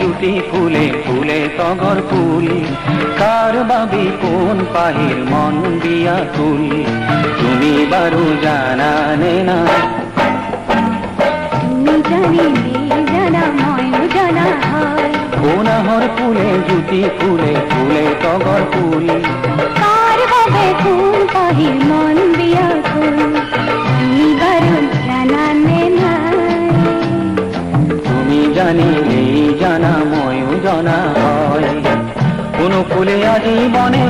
জুটি ফুলে ফুলে তগর ফুল। কার বাবি কোন পাহির মন দিয়া ফুল? তুমি বারু না। জানা জানা হয়। কোনাহর ফুলে জুটি ফুলে ফুলে তগর ফুল। কার বাবে কোন পাহির মন দিয়া ফুল? ফুলে আজি মনে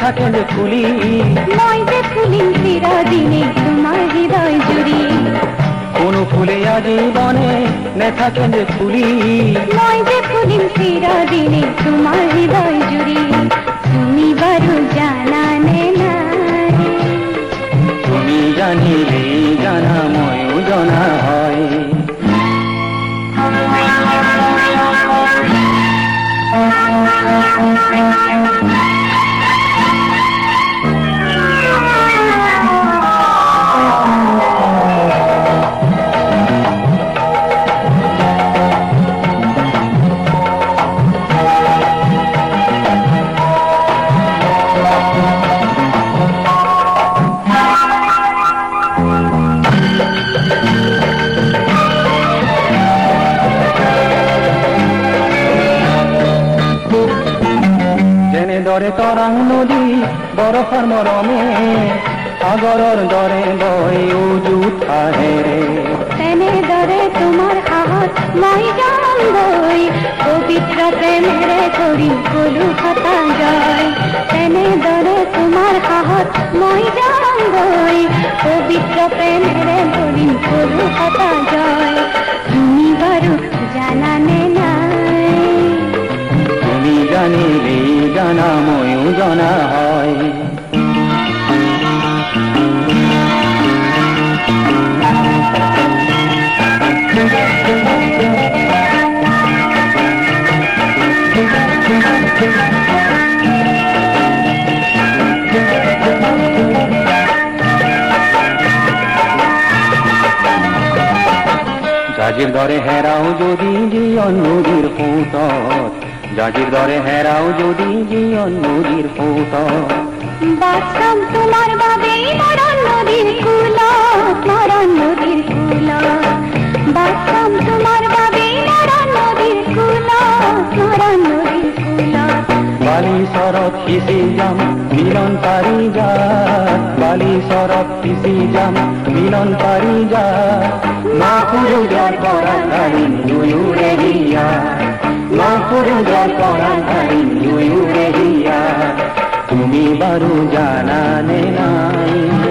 থাকে যে ফুলি। মই যে ফুলিম চিরদিনে তোমার হৃদয় জুড়ি। কোন ফুলে আজি মনে থাকে যে ফুলি। মই যে ফুলিম চিরদিনে তোমার হৃদয় জুড়ি। যেনে তরাং নদী বরফার মরমে সাগরর দরে বই উজুত আহেরে তেনে দরে তোমার হাত মই জানবই পবিত্র প্রেমেরে করি কলু কথা জয়। তেনে দরে তোমার হাত মই জানবই পবিত্র প্রেমেরে করি কলু কথা জয়। তুমি বারু জানা নে নাই। তুমি জানিলে জানা ময় জানা হয়। জাজির দরে হেরাও যদি জীবন নদীর ফুটত জাজির দরে হেরাও যদি জীবন নদীর বাসম তোমার বাবে মরণ নদীর কুল মরণ নদীর কুল তোমার বাবে মরণ নদীর কুল মরণ নদীর কুল বালি সরব কিসি যাম মিলন পারি যা। বালি সরব কিসি যাম মিলন পারি যা। মা পুরু পরা ধারি দুয়ুরে হিয়া তুমি বারু জানা নে নাই